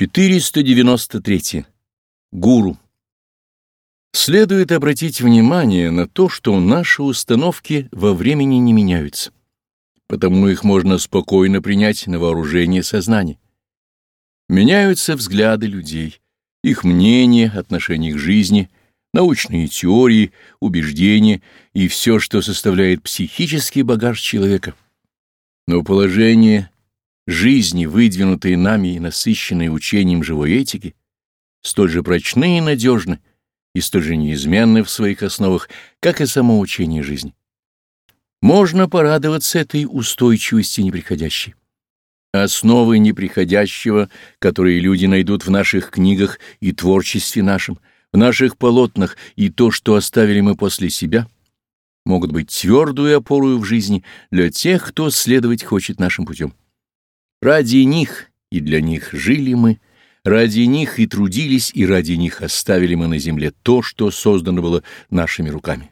493. Гуру. Следует обратить внимание на то, что наши установки во времени не меняются, потому их можно спокойно принять на вооружение сознания. Меняются взгляды людей, их мнения, отношения к жизни, научные теории, убеждения и все, что составляет психический багаж человека. Но положение жизни, выдвинутые нами и насыщенные учением живой этики, столь же прочны и надежны, и столь же неизменны в своих основах, как и само учение жизни. Можно порадоваться этой устойчивости неприходящей. Основы неприходящего, которые люди найдут в наших книгах и творчестве нашем, в наших полотнах и то, что оставили мы после себя, могут быть твердую опорою в жизни для тех, кто следовать хочет нашим путем. Ради них и для них жили мы, ради них и трудились, и ради них оставили мы на земле то, что создано было нашими руками.